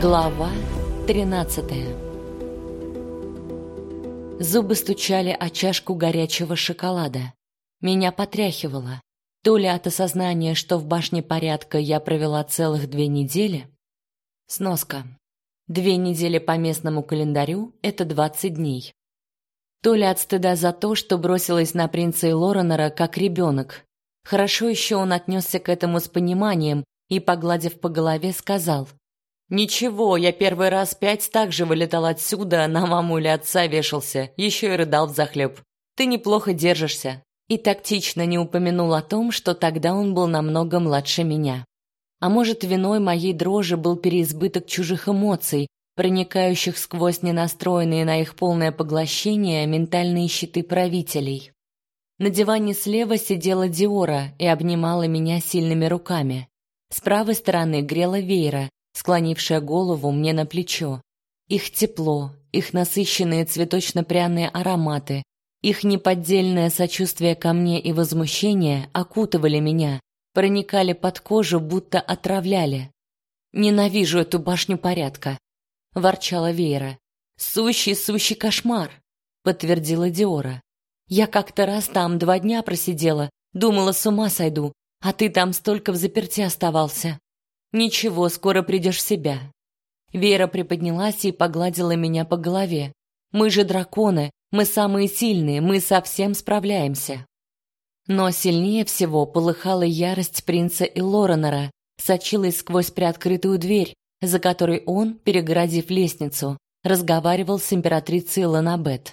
Глава 13 Зубы стучали о чашку горячего шоколада. Меня потряхивало. То ли от осознания, что в башне порядка я провела целых две недели. Сноска. Две недели по местному календарю – это 20 дней. То ли от стыда за то, что бросилась на принца и как ребенок. Хорошо еще он отнесся к этому с пониманием и, погладив по голове, сказал – Ничего, я первый раз пять так же вылетал отсюда, на маму или отца вешался, еще и рыдал взахлеб. Ты неплохо держишься. И тактично не упомянул о том, что тогда он был намного младше меня. А может, виной моей дрожи был переизбыток чужих эмоций, проникающих сквозь ненастроенные на их полное поглощение ментальные щиты правителей. На диване слева сидела Диора и обнимала меня сильными руками. С правой стороны грела Вейра, склонившая голову мне на плечо. Их тепло, их насыщенные цветочно-пряные ароматы, их неподдельное сочувствие ко мне и возмущение окутывали меня, проникали под кожу, будто отравляли. «Ненавижу эту башню порядка», — ворчала Вера. «Сущий-сущий кошмар», — подтвердила Диора. «Я как-то раз там два дня просидела, думала, с ума сойду, а ты там столько в заперти оставался». Ничего, скоро придешь в себя. Вера приподнялась и погладила меня по голове. Мы же драконы, мы самые сильные, мы совсем справляемся. Но сильнее всего полыхала ярость принца и Лоренера, сочилась сквозь приоткрытую дверь, за которой он, перегородив лестницу, разговаривал с императрицей Ланабет.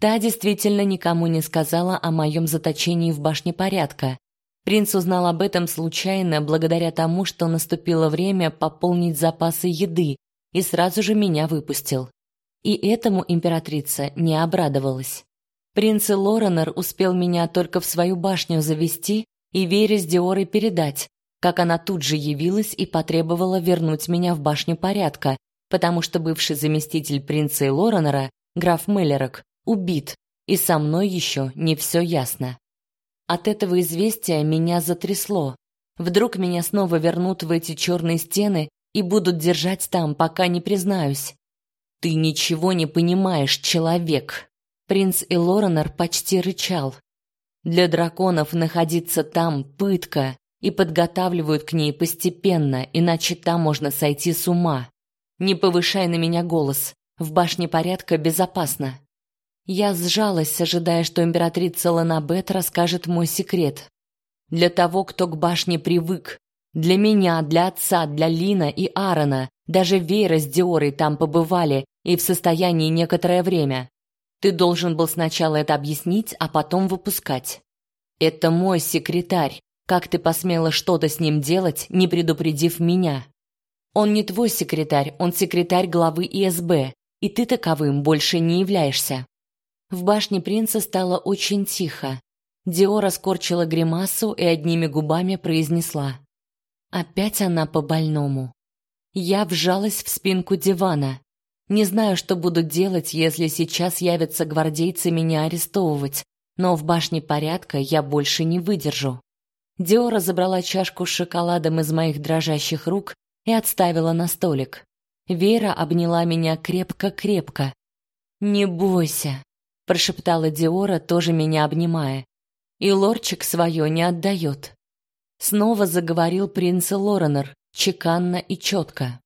Та действительно никому не сказала о моем заточении в башне порядка, Принц узнал об этом случайно, благодаря тому, что наступило время пополнить запасы еды, и сразу же меня выпустил. И этому императрица не обрадовалась. Принц Лоренор успел меня только в свою башню завести и Вере с Диорой передать, как она тут же явилась и потребовала вернуть меня в башню порядка, потому что бывший заместитель принца Лоренора, граф Меллерок, убит, и со мной еще не все ясно. От этого известия меня затрясло. Вдруг меня снова вернут в эти черные стены и будут держать там, пока не признаюсь. Ты ничего не понимаешь, человек. Принц Элоренор почти рычал. Для драконов находиться там пытка, и подготавливают к ней постепенно, иначе там можно сойти с ума. Не повышай на меня голос. В башне порядка безопасно. Я сжалась, ожидая, что императрица Ланабет расскажет мой секрет. Для того, кто к башне привык, для меня, для отца, для Лина и Аарона, даже Вера с Диорой там побывали и в состоянии некоторое время. Ты должен был сначала это объяснить, а потом выпускать. Это мой секретарь. Как ты посмела что-то с ним делать, не предупредив меня? Он не твой секретарь, он секретарь главы ИСБ, и ты таковым больше не являешься. В башне принца стало очень тихо. Диора скорчила гримасу и одними губами произнесла: "Опять она по больному". Я вжалась в спинку дивана. Не знаю, что буду делать, если сейчас явятся гвардейцы меня арестовывать, но в башне порядка я больше не выдержу. Диора забрала чашку с шоколадом из моих дрожащих рук и отставила на столик. Вера обняла меня крепко-крепко. Не бойся, прошептала Диора, тоже меня обнимая. И лорчик свое не отдает. Снова заговорил принц Лоренор, чеканно и четко.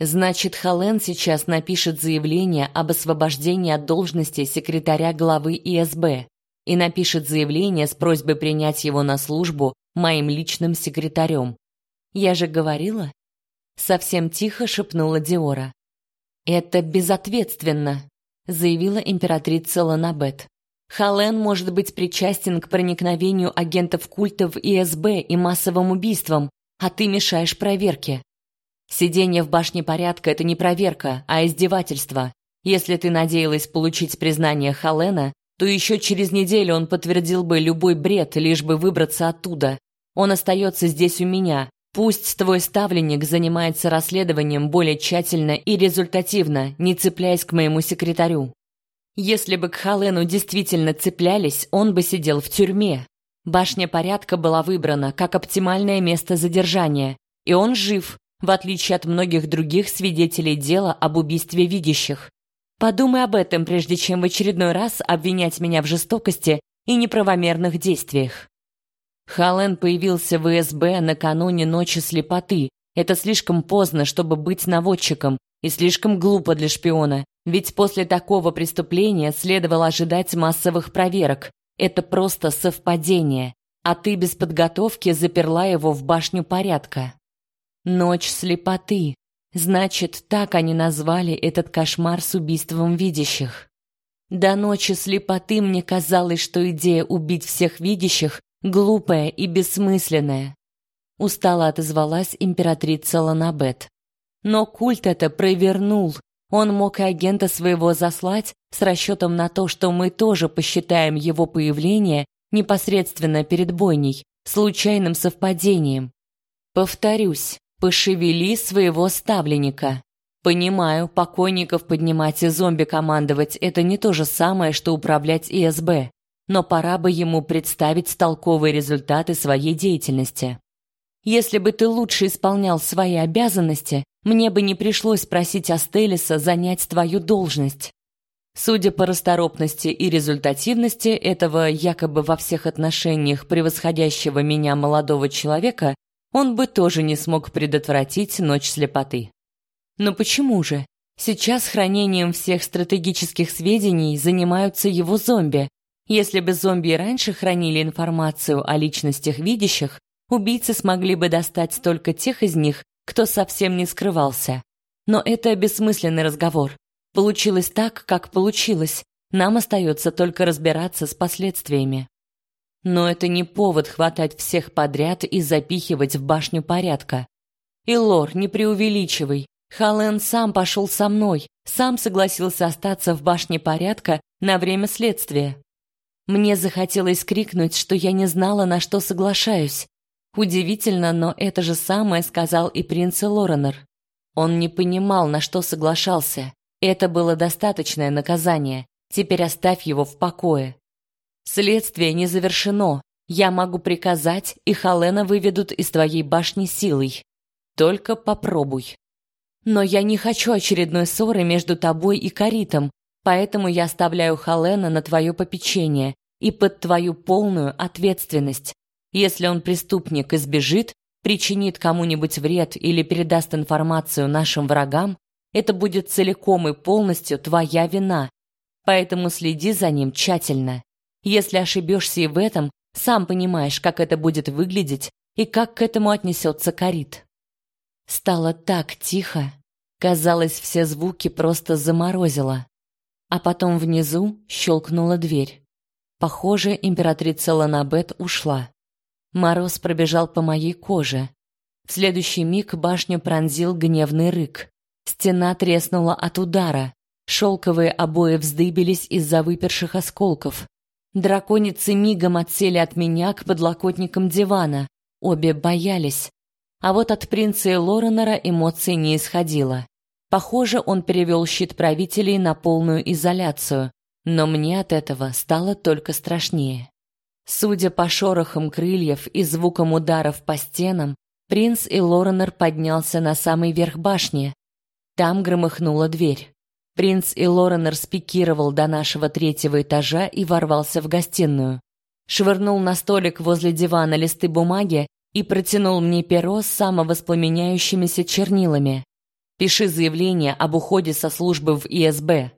Значит, Хален сейчас напишет заявление об освобождении от должности секретаря главы ИСБ и напишет заявление с просьбой принять его на службу моим личным секретарем. Я же говорила, совсем тихо шепнула Диора. Это безответственно заявила императрица Ланабет. Хален может быть причастен к проникновению агентов культа в ИСБ и массовым убийствам, а ты мешаешь проверке. Сидение в башне порядка это не проверка, а издевательство. Если ты надеялась получить признание Халена, то еще через неделю он подтвердил бы любой бред, лишь бы выбраться оттуда. Он остается здесь у меня, Пусть твой ставленник занимается расследованием более тщательно и результативно, не цепляясь к моему секретарю. Если бы к Халену действительно цеплялись, он бы сидел в тюрьме. Башня порядка была выбрана как оптимальное место задержания, и он жив, в отличие от многих других свидетелей дела об убийстве видящих. Подумай об этом, прежде чем в очередной раз обвинять меня в жестокости и неправомерных действиях. Хален появился в СБ накануне ночи слепоты. Это слишком поздно, чтобы быть наводчиком, и слишком глупо для шпиона, ведь после такого преступления следовало ожидать массовых проверок. Это просто совпадение, а ты без подготовки заперла его в башню порядка. Ночь слепоты. Значит, так они назвали этот кошмар с убийством видящих. До ночи слепоты мне казалось, что идея убить всех видящих глупая и бессмысленная. Устало отозвалась императрица Ланабет. Но культ это провернул. Он мог и агента своего заслать с расчетом на то, что мы тоже посчитаем его появление непосредственно перед бойней случайным совпадением. Повторюсь, пошевели своего ставленника. Понимаю, покойников поднимать и зомби командовать это не то же самое, что управлять ИСБ но пора бы ему представить толковые результаты своей деятельности. Если бы ты лучше исполнял свои обязанности, мне бы не пришлось просить Астелиса занять твою должность. Судя по расторопности и результативности этого якобы во всех отношениях превосходящего меня молодого человека, он бы тоже не смог предотвратить ночь слепоты. Но почему же? Сейчас хранением всех стратегических сведений занимаются его зомби, если бы зомби раньше хранили информацию о личностях видящих, убийцы смогли бы достать только тех из них, кто совсем не скрывался. Но это бессмысленный разговор. Получилось так, как получилось. Нам остается только разбираться с последствиями. Но это не повод хватать всех подряд и запихивать в башню порядка. И Лор, не преувеличивай. Хален сам пошел со мной, сам согласился остаться в башне порядка на время следствия. Мне захотелось крикнуть, что я не знала, на что соглашаюсь. Удивительно, но это же самое сказал и принц Лоренор. Он не понимал, на что соглашался. Это было достаточное наказание. Теперь оставь его в покое. Следствие не завершено. Я могу приказать, и Халена выведут из твоей башни силой. Только попробуй. Но я не хочу очередной ссоры между тобой и Каритом, Поэтому я оставляю Халена на твое попечение и под твою полную ответственность. Если он преступник и сбежит, причинит кому-нибудь вред или передаст информацию нашим врагам, это будет целиком и полностью твоя вина. Поэтому следи за ним тщательно. Если ошибешься и в этом, сам понимаешь, как это будет выглядеть и как к этому отнесется Карит. Стало так тихо, казалось, все звуки просто заморозило. А потом внизу щелкнула дверь. Похоже, императрица Ланабет ушла. Мороз пробежал по моей коже. В следующий миг башню пронзил гневный рык. Стена треснула от удара. Шелковые обои вздыбились из-за выперших осколков. Драконицы мигом отсели от меня к подлокотникам дивана. Обе боялись. А вот от принца и Лоренера эмоций не исходило. Похоже, он перевел щит правителей на полную изоляцию, но мне от этого стало только страшнее. Судя по шорохам крыльев и звукам ударов по стенам, принц и Лоренор поднялся на самый верх башни. Там громыхнула дверь. Принц и Лоренор спикировал до нашего третьего этажа и ворвался в гостиную. Швырнул на столик возле дивана листы бумаги и протянул мне перо с самовоспламеняющимися чернилами. Пиши заявление об уходе со службы в ИСБ,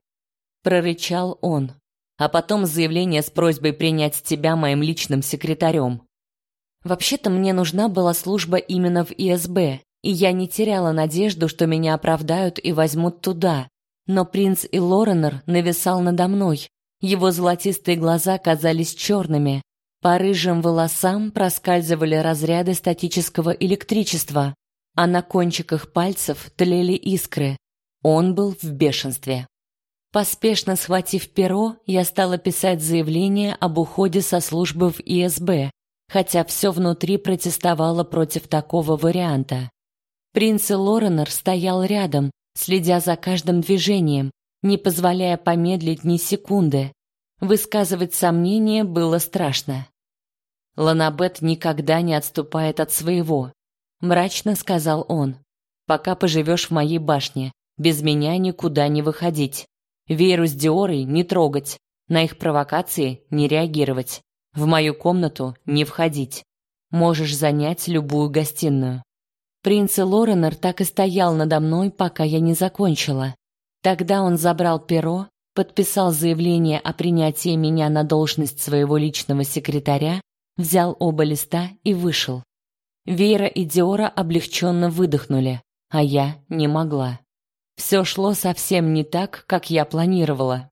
прорычал он. А потом заявление с просьбой принять тебя моим личным секретарем. Вообще-то мне нужна была служба именно в ИСБ, и я не теряла надежду, что меня оправдают и возьмут туда. Но принц и Лоренор нависал надо мной. Его золотистые глаза казались черными. По рыжим волосам проскальзывали разряды статического электричества, а на кончиках пальцев тлели искры. Он был в бешенстве. Поспешно схватив перо, я стала писать заявление об уходе со службы в ИСБ, хотя все внутри протестовало против такого варианта. Принц Лоренор стоял рядом, следя за каждым движением, не позволяя помедлить ни секунды. Высказывать сомнения было страшно. Ланабет никогда не отступает от своего, мрачно сказал он. Пока поживешь в моей башне, без меня никуда не выходить. Веру с Диорой не трогать, на их провокации не реагировать. В мою комнату не входить. Можешь занять любую гостиную. Принц Лоренор так и стоял надо мной, пока я не закончила. Тогда он забрал перо, подписал заявление о принятии меня на должность своего личного секретаря, взял оба листа и вышел. Вера и Диора облегченно выдохнули, а я не могла. Все шло совсем не так, как я планировала.